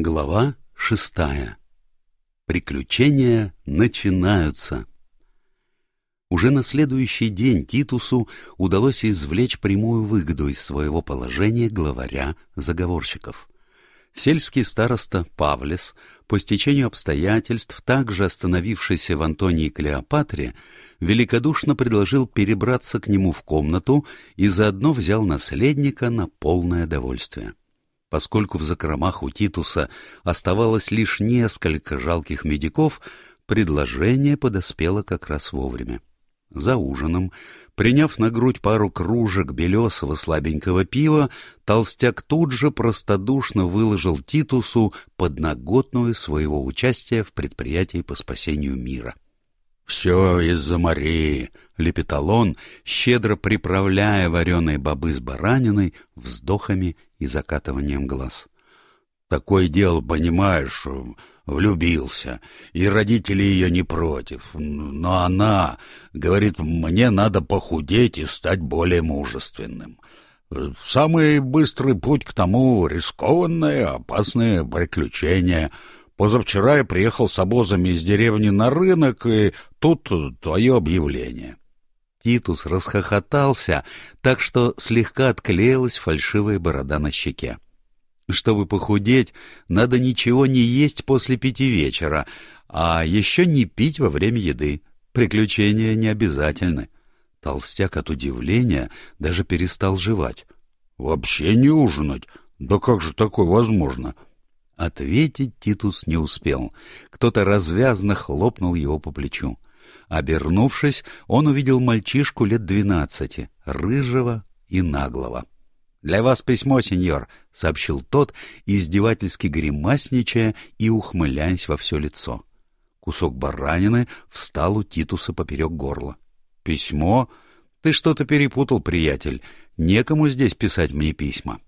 Глава шестая. Приключения начинаются. Уже на следующий день Титусу удалось извлечь прямую выгоду из своего положения главаря заговорщиков. Сельский староста Павлес, по стечению обстоятельств, также остановившийся в Антонии Клеопатре, великодушно предложил перебраться к нему в комнату и заодно взял наследника на полное довольствие. Поскольку в закромах у Титуса оставалось лишь несколько жалких медиков, предложение подоспело как раз вовремя. За ужином, приняв на грудь пару кружек белесого слабенького пива, толстяк тут же простодушно выложил Титусу подноготную своего участия в предприятии по спасению мира. — Все из-за Марии, — лепетал он, щедро приправляя вареные бобы с бараниной вздохами и закатыванием глаз. «Такое дело, понимаешь, влюбился, и родители ее не против. Но она говорит, мне надо похудеть и стать более мужественным. Самый быстрый путь к тому — рискованное, опасное приключение. Позавчера я приехал с обозами из деревни на рынок, и тут твое объявление». Титус расхохотался, так что слегка отклеилась фальшивая борода на щеке. Чтобы похудеть, надо ничего не есть после пяти вечера, а еще не пить во время еды. Приключения не обязательны. Толстяк от удивления даже перестал жевать. — Вообще не ужинать? Да как же такое возможно? Ответить Титус не успел. Кто-то развязно хлопнул его по плечу. Обернувшись, он увидел мальчишку лет двенадцати, рыжего и наглого. — Для вас письмо, сеньор, — сообщил тот, издевательски гримасничая и ухмыляясь во все лицо. Кусок баранины встал у Титуса поперек горла. — Письмо? Ты что-то перепутал, приятель. Некому здесь писать мне письма. —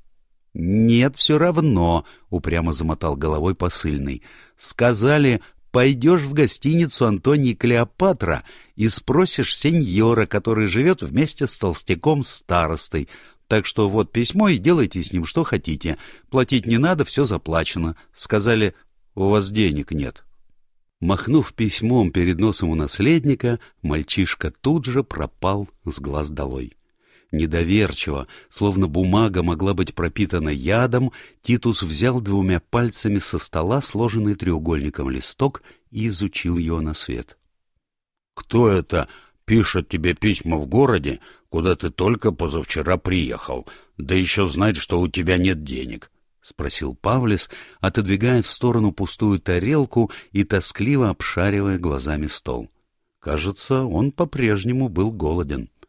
Нет, все равно, — упрямо замотал головой посыльный. — Сказали, пойдешь в гостиницу Антонии Клеопатра и спросишь сеньора, который живет вместе с толстяком-старостой. Так что вот письмо и делайте с ним что хотите. Платить не надо, все заплачено. Сказали, у вас денег нет. Махнув письмом перед носом у наследника, мальчишка тут же пропал с глаз долой. Недоверчиво, словно бумага могла быть пропитана ядом, Титус взял двумя пальцами со стола сложенный треугольником листок и изучил его на свет. — Кто это пишет тебе письма в городе, куда ты только позавчера приехал, да еще знает, что у тебя нет денег? — спросил Павлис, отодвигая в сторону пустую тарелку и тоскливо обшаривая глазами стол. Кажется, он по-прежнему был голоден. —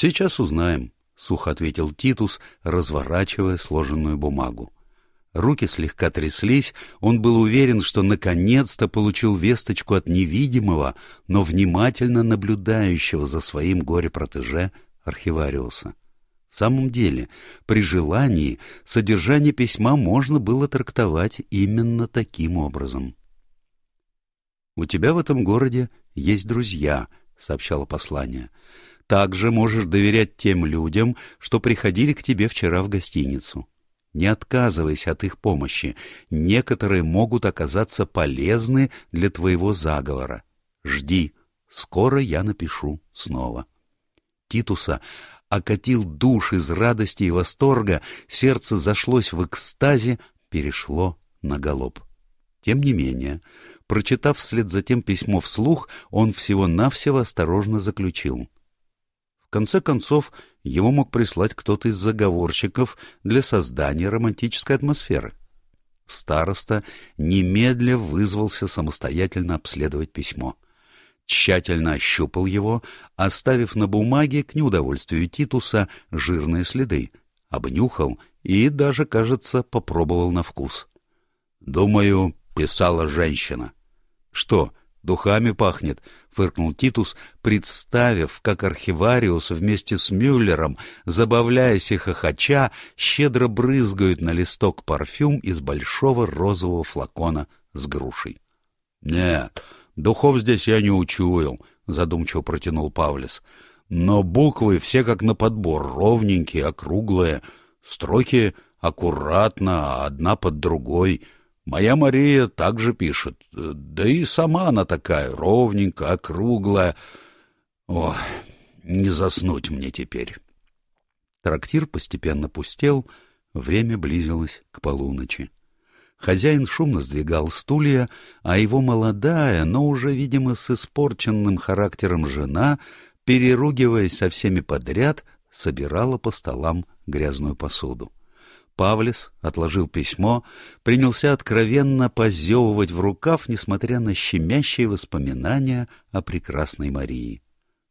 Сейчас узнаем, — сухо ответил Титус, разворачивая сложенную бумагу. Руки слегка тряслись, он был уверен, что наконец-то получил весточку от невидимого, но внимательно наблюдающего за своим горе-протеже архивариуса. В самом деле, при желании содержание письма можно было трактовать именно таким образом. «У тебя в этом городе есть друзья», — сообщало послание также можешь доверять тем людям, что приходили к тебе вчера в гостиницу. Не отказывайся от их помощи. Некоторые могут оказаться полезны для твоего заговора. Жди. Скоро я напишу снова. Титуса окатил душ из радости и восторга, сердце зашлось в экстазе, перешло на галоп. Тем не менее, прочитав вслед за тем письмо вслух, он всего-навсего осторожно заключил. Конце концов, его мог прислать кто-то из заговорщиков для создания романтической атмосферы. Староста немедля вызвался самостоятельно обследовать письмо. Тщательно ощупал его, оставив на бумаге, к неудовольствию Титуса, жирные следы, обнюхал и даже, кажется, попробовал на вкус. «Думаю, писала женщина». «Что, Духами пахнет, — фыркнул Титус, представив, как архивариус вместе с Мюллером, забавляясь и хохоча, щедро брызгают на листок парфюм из большого розового флакона с грушей. — Нет, духов здесь я не учуял, — задумчиво протянул Павлис. — Но буквы все как на подбор, ровненькие, округлые, строки аккуратно, одна под другой. Моя Мария также пишет. Да и сама она такая, ровненькая, округлая. О, не заснуть мне теперь. Трактир постепенно пустел, время близилось к полуночи. Хозяин шумно сдвигал стулья, а его молодая, но уже, видимо, с испорченным характером жена, переругиваясь со всеми подряд, собирала по столам грязную посуду. Павлис отложил письмо, принялся откровенно позевывать в рукав, несмотря на щемящие воспоминания о прекрасной Марии.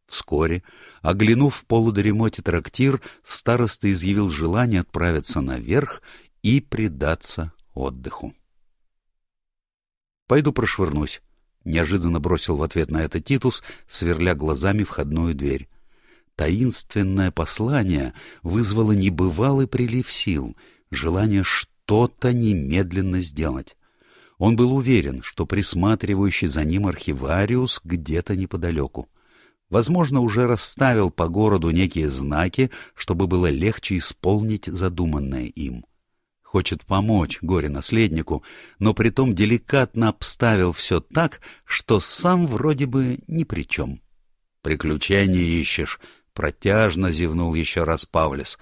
Вскоре, оглянув в полудремоте трактир, староста изъявил желание отправиться наверх и предаться отдыху. «Пойду прошвырнусь», — неожиданно бросил в ответ на это Титус, сверля глазами входную дверь. Таинственное послание вызвало небывалый прилив сил, желание что-то немедленно сделать. Он был уверен, что присматривающий за ним архивариус где-то неподалеку. Возможно, уже расставил по городу некие знаки, чтобы было легче исполнить задуманное им хочет помочь горе-наследнику, но притом деликатно обставил все так, что сам вроде бы ни при чем. «Приключения ищешь», — протяжно зевнул еще раз Павлис.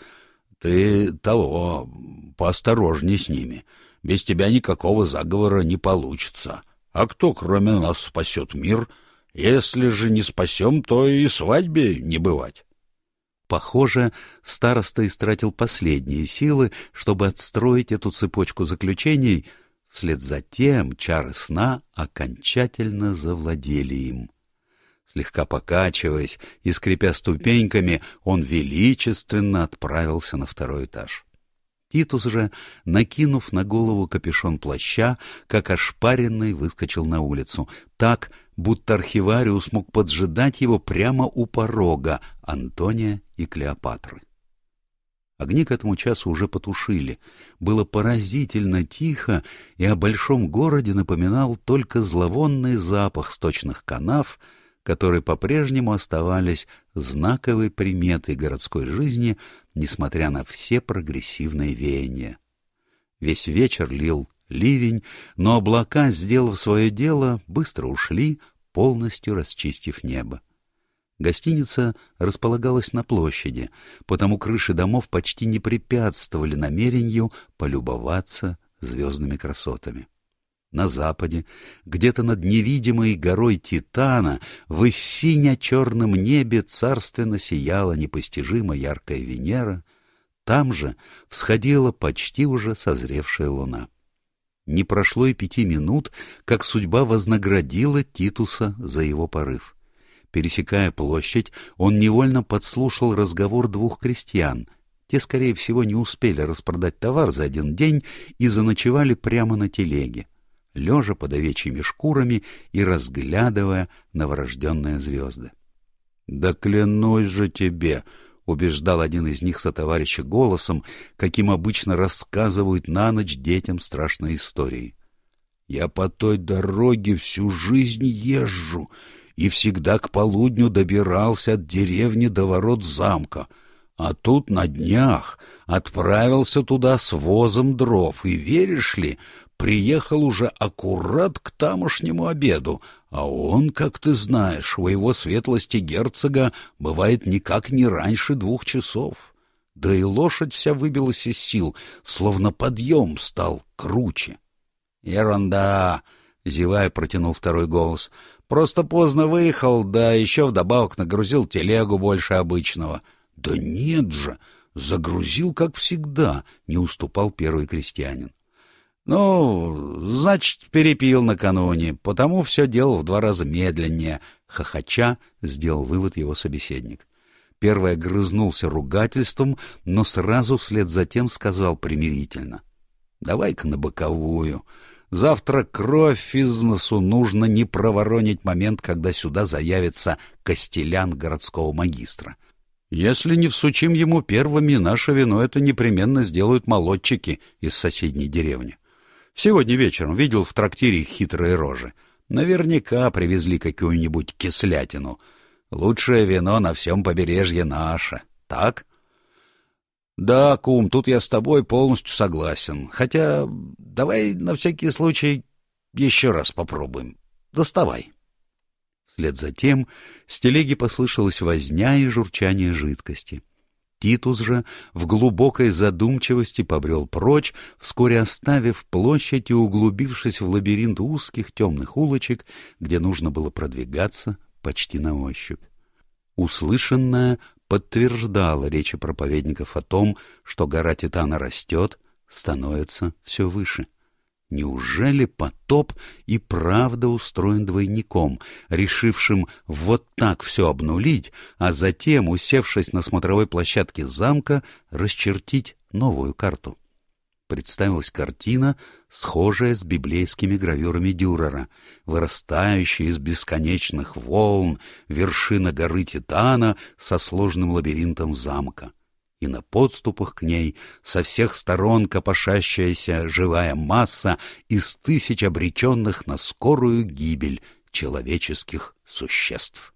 «Ты того, поосторожней с ними. Без тебя никакого заговора не получится. А кто, кроме нас, спасет мир? Если же не спасем, то и свадьбе не бывать». Похоже, староста истратил последние силы, чтобы отстроить эту цепочку заключений. Вслед за тем чары сна окончательно завладели им. Слегка покачиваясь и скрипя ступеньками, он величественно отправился на второй этаж. Титус же, накинув на голову капюшон плаща, как ошпаренный, выскочил на улицу, так, будто архивариус мог поджидать его прямо у порога Антония и Клеопатры. Огни к этому часу уже потушили. Было поразительно тихо, и о большом городе напоминал только зловонный запах сточных канав, которые по-прежнему оставались знаковой приметой городской жизни, несмотря на все прогрессивные веяния. Весь вечер лил ливень, но облака, сделав свое дело, быстро ушли, полностью расчистив небо. Гостиница располагалась на площади, потому крыши домов почти не препятствовали намерению полюбоваться звездными красотами. На западе, где-то над невидимой горой Титана, в сине-черном небе царственно сияла непостижимо яркая Венера, там же всходила почти уже созревшая луна. Не прошло и пяти минут, как судьба вознаградила Титуса за его порыв. Пересекая площадь, он невольно подслушал разговор двух крестьян. Те, скорее всего, не успели распродать товар за один день и заночевали прямо на телеге, лежа под овечьими шкурами и разглядывая новорожденные звезды. — Да клянусь же тебе! — убеждал один из них сотоварища голосом, каким обычно рассказывают на ночь детям страшные истории. «Я по той дороге всю жизнь езжу и всегда к полудню добирался от деревни до ворот замка, а тут на днях отправился туда с возом дров, и, веришь ли, приехал уже аккурат к тамошнему обеду, а он, как ты знаешь, у его светлости герцога бывает никак не раньше двух часов. Да и лошадь вся выбилась из сил, словно подъем стал круче. — Ерунда! — зевая протянул второй голос. — Просто поздно выехал, да еще вдобавок нагрузил телегу больше обычного. — Да нет же! Загрузил, как всегда, — не уступал первый крестьянин. «Ну, значит, перепил накануне, потому все делал в два раза медленнее», — хохоча сделал вывод его собеседник. Первый огрызнулся ругательством, но сразу вслед за тем сказал примирительно. «Давай-ка на боковую. Завтра кровь из носу нужно не проворонить момент, когда сюда заявится костелян городского магистра. Если не всучим ему первыми, наше вино это непременно сделают молодчики из соседней деревни». Сегодня вечером видел в трактире хитрые рожи. Наверняка привезли какую-нибудь кислятину. Лучшее вино на всем побережье наше. Так? Да, кум, тут я с тобой полностью согласен. Хотя давай на всякий случай еще раз попробуем. Доставай. Вслед за тем с телеги послышалась возня и журчание жидкости. Титус же в глубокой задумчивости побрел прочь, вскоре оставив площадь и углубившись в лабиринт узких темных улочек, где нужно было продвигаться почти на ощупь. Услышанное подтверждало речи проповедников о том, что гора Титана растет, становится все выше. Неужели потоп и правда устроен двойником, решившим вот так все обнулить, а затем, усевшись на смотровой площадке замка, расчертить новую карту? представилась картина, схожая с библейскими гравюрами Дюрера, вырастающая из бесконечных волн вершина горы Титана со сложным лабиринтом замка. И на подступах к ней со всех сторон копошащаяся живая масса из тысяч обреченных на скорую гибель человеческих существ.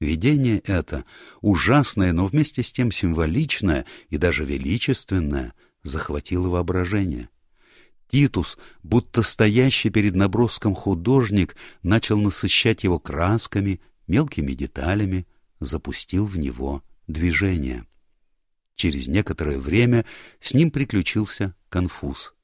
Видение это, ужасное, но вместе с тем символичное и даже величественное — захватило воображение. Титус, будто стоящий перед наброском художник, начал насыщать его красками, мелкими деталями, запустил в него движение. Через некоторое время с ним приключился конфуз.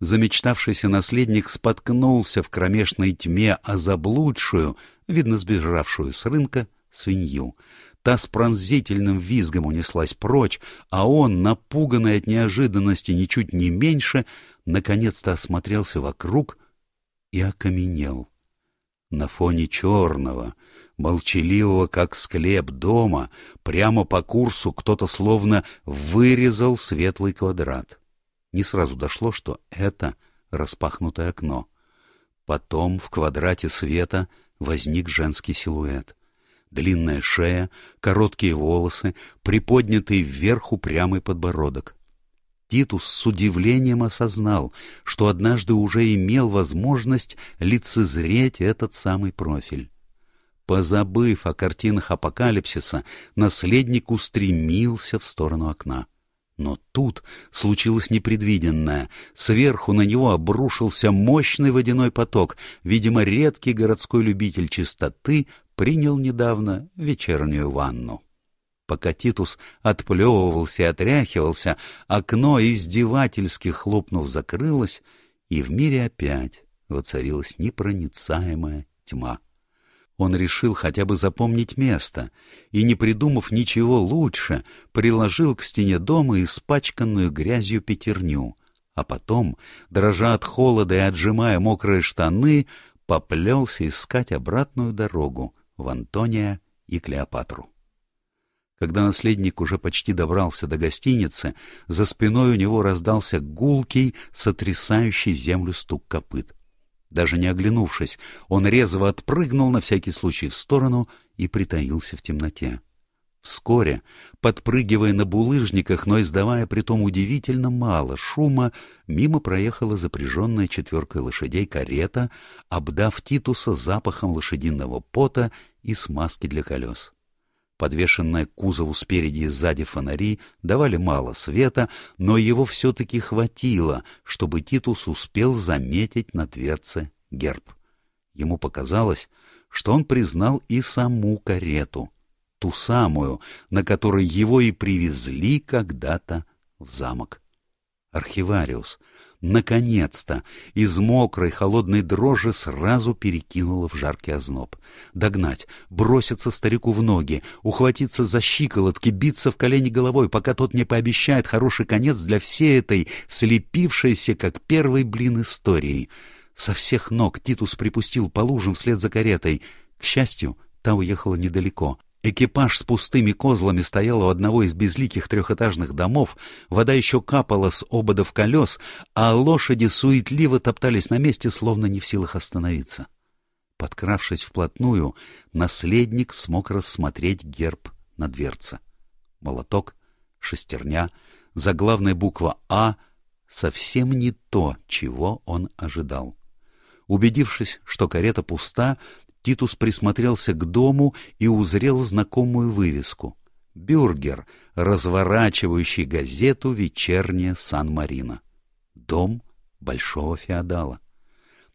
Замечтавшийся наследник споткнулся в кромешной тьме о заблудшую, видно сбежавшую с рынка, свинью. Та с пронзительным визгом унеслась прочь, а он, напуганный от неожиданности ничуть не меньше, наконец-то осмотрелся вокруг и окаменел. На фоне черного, молчаливого, как склеп дома, прямо по курсу кто-то словно вырезал светлый квадрат. Не сразу дошло, что это распахнутое окно. Потом в квадрате света возник женский силуэт длинная шея, короткие волосы, приподнятый вверх упрямый подбородок. Титус с удивлением осознал, что однажды уже имел возможность лицезреть этот самый профиль. Позабыв о картинах апокалипсиса, наследник устремился в сторону окна. Но тут случилось непредвиденное. Сверху на него обрушился мощный водяной поток. Видимо, редкий городской любитель чистоты принял недавно вечернюю ванну. Пока Титус отплевывался и отряхивался, окно, издевательски хлопнув, закрылось, и в мире опять воцарилась непроницаемая тьма. Он решил хотя бы запомнить место и, не придумав ничего лучше, приложил к стене дома испачканную грязью пятерню, а потом, дрожа от холода и отжимая мокрые штаны, поплелся искать обратную дорогу, в Антония и Клеопатру. Когда наследник уже почти добрался до гостиницы, за спиной у него раздался гулкий, сотрясающий землю стук копыт. Даже не оглянувшись, он резво отпрыгнул на всякий случай в сторону и притаился в темноте. Вскоре, подпрыгивая на булыжниках, но издавая притом удивительно мало шума, мимо проехала запряженная четверкой лошадей карета, обдав Титуса запахом лошадиного пота и смазки для колес. Подвешенные к кузову спереди и сзади фонари давали мало света, но его все-таки хватило, чтобы Титус успел заметить на дверце герб. Ему показалось, что он признал и саму карету — ту самую, на которой его и привезли когда-то в замок. Архивариус, наконец-то, из мокрой холодной дрожи сразу перекинуло в жаркий озноб. Догнать, броситься старику в ноги, ухватиться за щиколотки, биться в колени головой, пока тот не пообещает хороший конец для всей этой слепившейся, как первый блин истории. Со всех ног Титус припустил по лужам вслед за каретой. К счастью, та уехала недалеко. Экипаж с пустыми козлами стоял у одного из безликих трехэтажных домов, вода еще капала с ободов колес, а лошади суетливо топтались на месте, словно не в силах остановиться. Подкравшись вплотную, наследник смог рассмотреть герб на дверце. Молоток, шестерня, заглавная буква «А» — совсем не то, чего он ожидал. Убедившись, что карета пуста, Титус присмотрелся к дому и узрел знакомую вывеску. бюргер, разворачивающий газету «Вечерняя Сан-Марино». Дом большого феодала.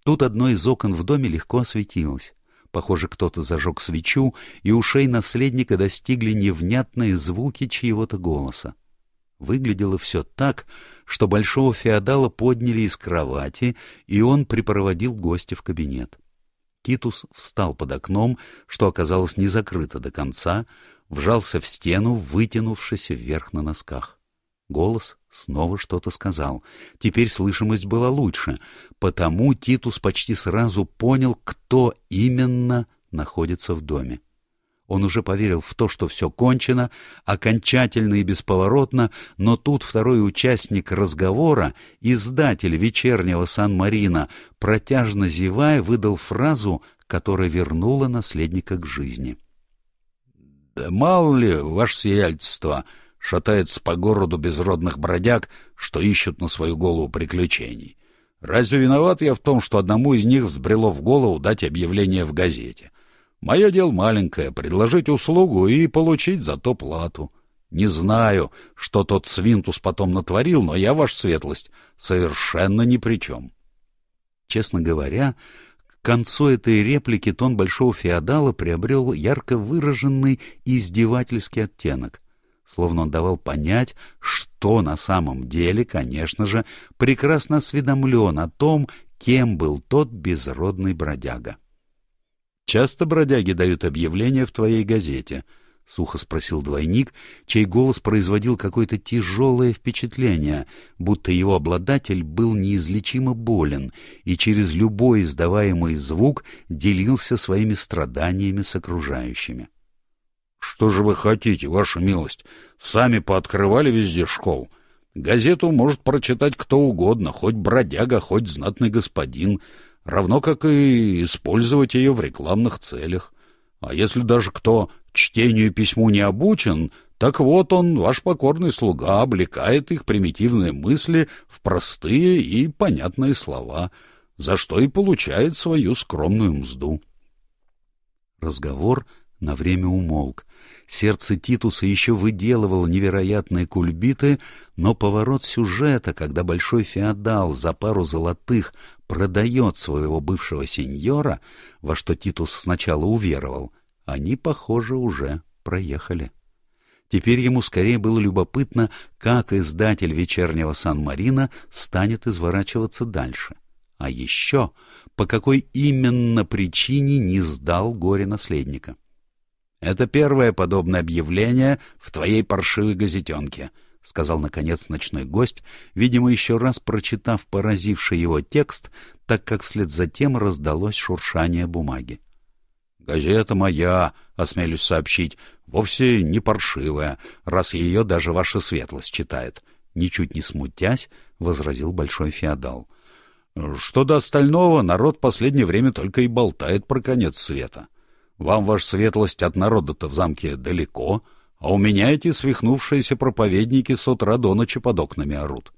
Тут одно из окон в доме легко осветилось. Похоже, кто-то зажег свечу, и ушей наследника достигли невнятные звуки чьего-то голоса. Выглядело все так, что большого феодала подняли из кровати, и он припроводил гостя в кабинет. Титус встал под окном, что оказалось не закрыто до конца, вжался в стену, вытянувшись вверх на носках. Голос снова что-то сказал. Теперь слышимость была лучше, потому Титус почти сразу понял, кто именно находится в доме. Он уже поверил в то, что все кончено, окончательно и бесповоротно, но тут второй участник разговора, издатель вечернего Сан-Марина, протяжно зевая, выдал фразу, которая вернула наследника к жизни. — Да мало ли, ваше сиятельство, шатается по городу безродных бродяг, что ищут на свою голову приключений. Разве виноват я в том, что одному из них взбрело в голову дать объявление в газете? Мое дело маленькое — предложить услугу и получить за то плату. Не знаю, что тот свинтус потом натворил, но я, ваша светлость, совершенно ни при чем. Честно говоря, к концу этой реплики тон большого феодала приобрел ярко выраженный издевательский оттенок словно он давал понять, что на самом деле, конечно же, прекрасно осведомлен о том, кем был тот безродный бродяга. «Часто бродяги дают объявления в твоей газете?» — сухо спросил двойник, чей голос производил какое-то тяжелое впечатление, будто его обладатель был неизлечимо болен и через любой издаваемый звук делился своими страданиями с окружающими. Что же вы хотите, ваша милость? Сами пооткрывали везде школ. Газету может прочитать кто угодно, хоть бродяга, хоть знатный господин, равно как и использовать ее в рекламных целях. А если даже кто чтению письму не обучен, так вот он, ваш покорный слуга, облекает их примитивные мысли в простые и понятные слова, за что и получает свою скромную мзду. Разговор на время умолк, Сердце Титуса еще выделывало невероятные кульбиты, но поворот сюжета, когда большой феодал за пару золотых продает своего бывшего сеньора, во что Титус сначала уверовал, они, похоже, уже проехали. Теперь ему скорее было любопытно, как издатель «Вечернего Сан-Марина» станет изворачиваться дальше. А еще, по какой именно причине не сдал горе-наследника. Это первое подобное объявление в твоей паршивой газетенке, — сказал, наконец, ночной гость, видимо, еще раз прочитав поразивший его текст, так как вслед за тем раздалось шуршание бумаги. — Газета моя, — осмелюсь сообщить, — вовсе не паршивая, раз ее даже ваша светлость читает. Ничуть не смутясь, — возразил большой феодал. — Что до остального, народ последнее время только и болтает про конец света. Вам, ваша светлость, от народа-то в замке далеко, а у меня эти свихнувшиеся проповедники с утра до ночи под окнами орут.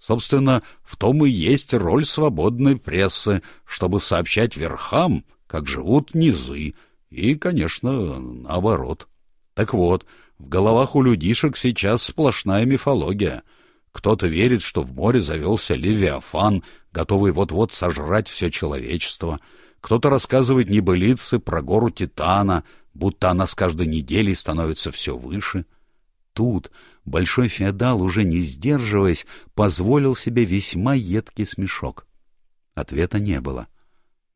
Собственно, в том и есть роль свободной прессы, чтобы сообщать верхам, как живут низы, и, конечно, наоборот. Так вот, в головах у людишек сейчас сплошная мифология. Кто-то верит, что в море завелся Левиафан, готовый вот-вот сожрать все человечество — кто-то рассказывает небылицы про гору Титана, будто она с каждой неделей становится все выше. Тут большой феодал, уже не сдерживаясь, позволил себе весьма едкий смешок. Ответа не было.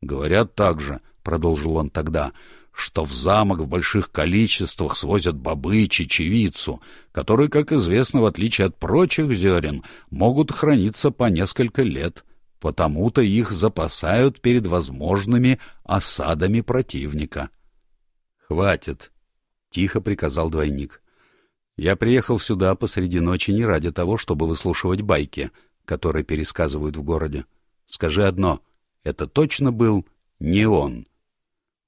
«Говорят также», — продолжил он тогда, — что в замок в больших количествах свозят бобы и чечевицу, которые, как известно, в отличие от прочих зерен, могут храниться по несколько лет — потому-то их запасают перед возможными осадами противника. — Хватит, — тихо приказал двойник. — Я приехал сюда посреди ночи не ради того, чтобы выслушивать байки, которые пересказывают в городе. Скажи одно, это точно был не он?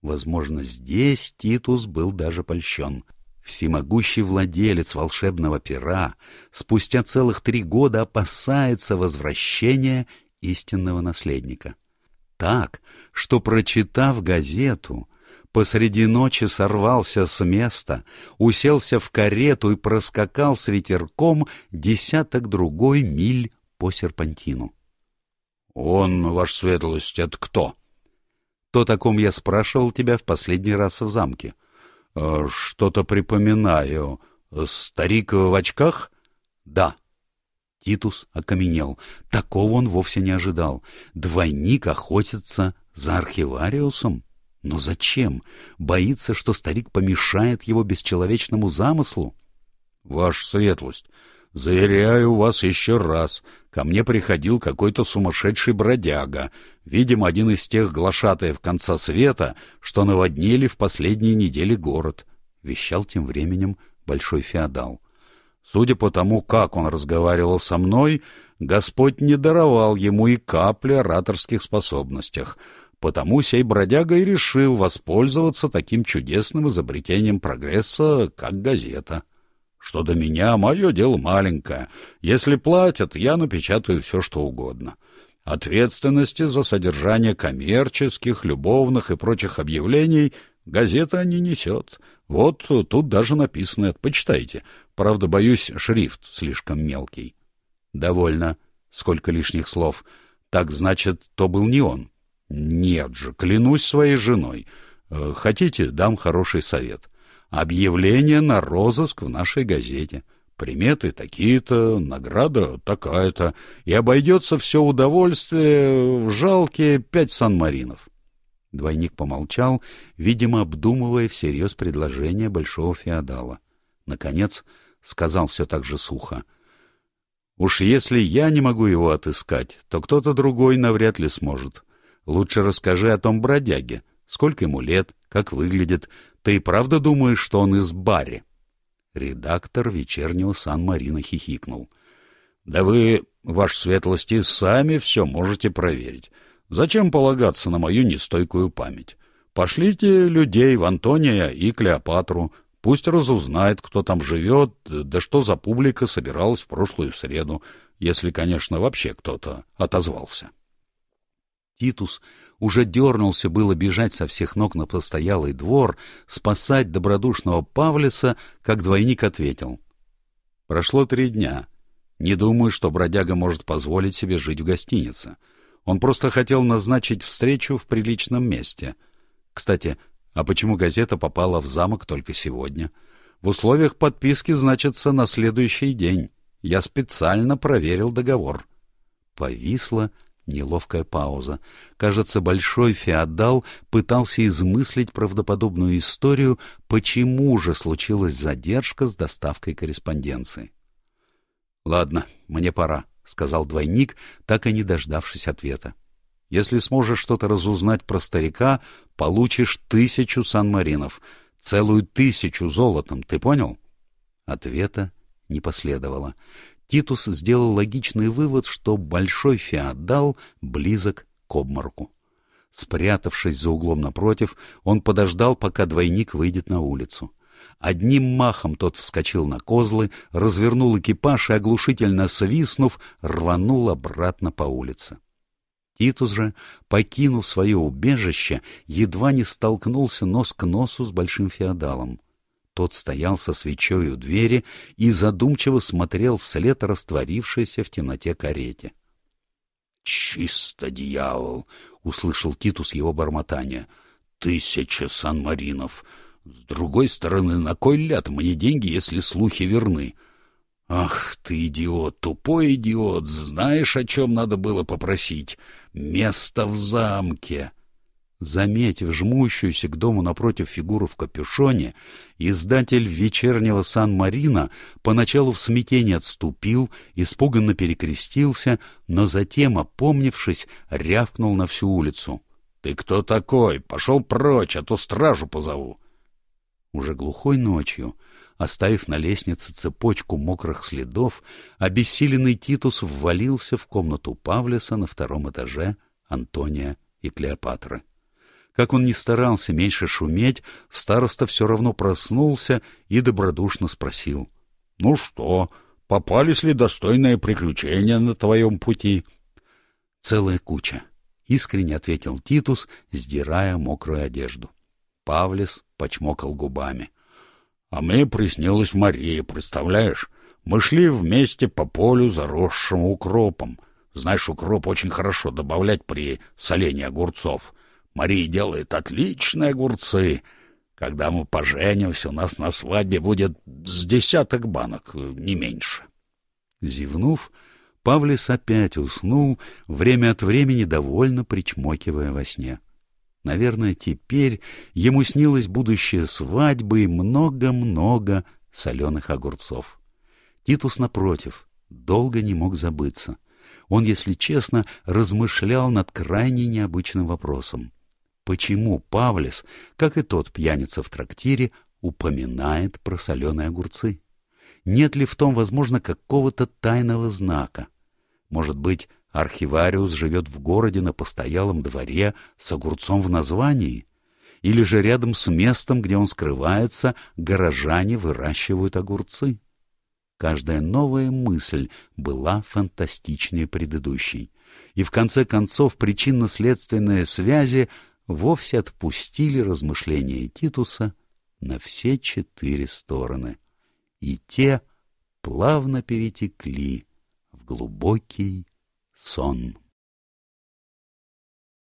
Возможно, здесь Титус был даже польщен. Всемогущий владелец волшебного пера спустя целых три года опасается возвращения истинного наследника. Так, что, прочитав газету, посреди ночи сорвался с места, уселся в карету и проскакал с ветерком десяток другой миль по серпантину. — Он, ваша светлость, это кто? — То, о ком я спрашивал тебя в последний раз в замке. «Э, — Что-то припоминаю. Старик в очках? — Да. Титус окаменел. Такого он вовсе не ожидал. Двойник охотится за архивариусом? Но зачем? Боится, что старик помешает его бесчеловечному замыслу? — Ваша светлость, Заверяю вас еще раз, ко мне приходил какой-то сумасшедший бродяга, видимо, один из тех глашатаев конца света, что наводнили в последние недели город, — вещал тем временем большой феодал. Судя по тому, как он разговаривал со мной, Господь не даровал ему и капли ораторских способностях, потому сей бродяга и решил воспользоваться таким чудесным изобретением прогресса, как газета. — что до меня, мое дело маленькое. Если платят, я напечатаю все, что угодно. Ответственности за содержание коммерческих, любовных и прочих объявлений газета не несет. Вот тут даже написано, почитайте. Правда, боюсь, шрифт слишком мелкий. Довольно. Сколько лишних слов. Так, значит, то был не он. Нет же, клянусь своей женой. Э, хотите, дам хороший совет. — Объявление на розыск в нашей газете. Приметы такие-то, награда такая-то, и обойдется все удовольствие в жалкие пять санмаринов. Двойник помолчал, видимо, обдумывая всерьез предложение большого феодала. Наконец сказал все так же сухо. — Уж если я не могу его отыскать, то кто-то другой навряд ли сможет. Лучше расскажи о том бродяге. Сколько ему лет, как выглядит, ты правда думаешь, что он из Барри? Редактор вечернего Сан-Марина хихикнул. — Да вы, ваш светлости, сами все можете проверить. Зачем полагаться на мою нестойкую память? Пошлите людей в Антония и Клеопатру, пусть разузнает, кто там живет, да что за публика собиралась в прошлую среду, если, конечно, вообще кто-то отозвался. Титус уже дернулся было бежать со всех ног на постоялый двор, спасать добродушного Павлиса, как двойник ответил. Прошло три дня. Не думаю, что бродяга может позволить себе жить в гостинице. Он просто хотел назначить встречу в приличном месте. Кстати, а почему газета попала в замок только сегодня? В условиях подписки значится на следующий день. Я специально проверил договор. Повисла Неловкая пауза. Кажется, большой феодал пытался измыслить правдоподобную историю, почему же случилась задержка с доставкой корреспонденции. — Ладно, мне пора, — сказал двойник, так и не дождавшись ответа. — Если сможешь что-то разузнать про старика, получишь тысячу санмаринов, целую тысячу золотом, ты понял? Ответа не последовало. Титус сделал логичный вывод, что большой феодал близок к обмороку. Спрятавшись за углом напротив, он подождал, пока двойник выйдет на улицу. Одним махом тот вскочил на козлы, развернул экипаж и, оглушительно свистнув, рванул обратно по улице. Титус же, покинув свое убежище, едва не столкнулся нос к носу с большим феодалом. Тот стоял со свечой у двери и задумчиво смотрел вслед растворившейся в темноте карете. — Чисто дьявол! — услышал Титус его бормотание. — Тысяча санмаринов! С другой стороны, на кой ляд мне деньги, если слухи верны? Ах ты, идиот, тупой идиот! Знаешь, о чем надо было попросить? Место в замке! — Заметив жмущуюся к дому напротив фигуру в капюшоне, издатель вечернего Сан-Марина поначалу в смятении отступил, испуганно перекрестился, но затем, опомнившись, рявкнул на всю улицу. — Ты кто такой? Пошел прочь, а то стражу позову. Уже глухой ночью, оставив на лестнице цепочку мокрых следов, обессиленный Титус ввалился в комнату Павлеса на втором этаже Антония и Клеопатры. Как он ни старался меньше шуметь, староста все равно проснулся и добродушно спросил. — Ну что, попались ли достойные приключения на твоем пути? — Целая куча, — искренне ответил Титус, сдирая мокрую одежду. Павлис почмокал губами. — А мне приснилась Мария, представляешь? Мы шли вместе по полю, заросшему укропом. Знаешь, укроп очень хорошо добавлять при солении огурцов. Мария делает отличные огурцы. Когда мы поженимся, у нас на свадьбе будет с десяток банок, не меньше. Зевнув, Павлис опять уснул, время от времени довольно причмокивая во сне. Наверное, теперь ему снилась будущая свадьба и много-много соленых огурцов. Титус, напротив, долго не мог забыться. Он, если честно, размышлял над крайне необычным вопросом. Почему Павлис, как и тот пьяница в трактире, упоминает про соленые огурцы? Нет ли в том, возможно, какого-то тайного знака? Может быть, архивариус живет в городе на постоялом дворе с огурцом в названии? Или же рядом с местом, где он скрывается, горожане выращивают огурцы? Каждая новая мысль была фантастичнее предыдущей. И в конце концов причинно-следственные связи вовсе отпустили размышления Титуса на все четыре стороны. И те плавно перетекли в глубокий son.